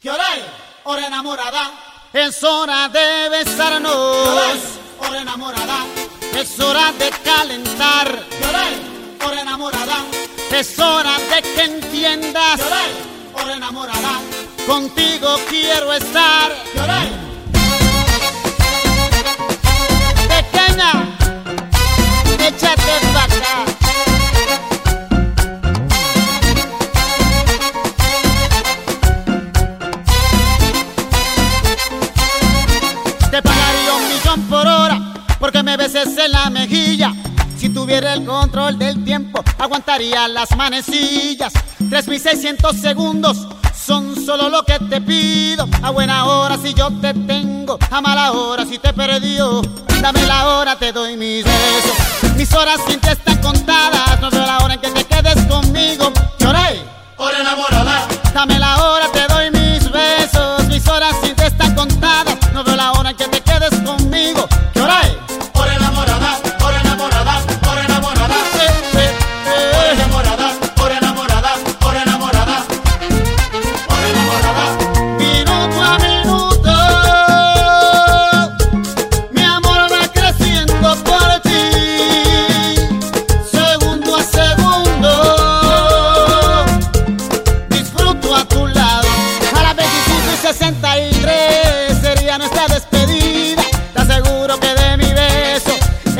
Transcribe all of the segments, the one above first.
Lloré, hora enamorada. Es hora de besarnos. Lloré, hora enamorada. Es hora de calentar. Lloré, hora enamorada. Es hora de que entiendas. Lloré, hora enamorada. Contigo quiero estar. Lloré. Pequeña, échate El control del tiempo, aguantaría las manecillas. 3600 segundos son solo lo que te pido. A buena hora si yo te tengo, a mala hora si te perdió. Dame la hora, te doy mis besos. Mis horas sin ti están contadas. No veo la hora en que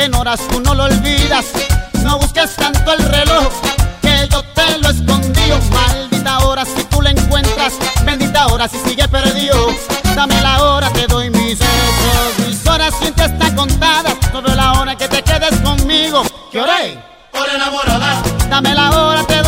en horas tú no lo olvidas. No busques tanto el reloj que yo te lo escondí. Maldita hora si tú la encuentras, bendita hora si sigue perdido. Dame la hora, te doy mis besos. Mis horas te están contadas. No veo la hora que te quedes conmigo. Que oré. Hora enamorada. Dame la hora, te doy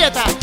это?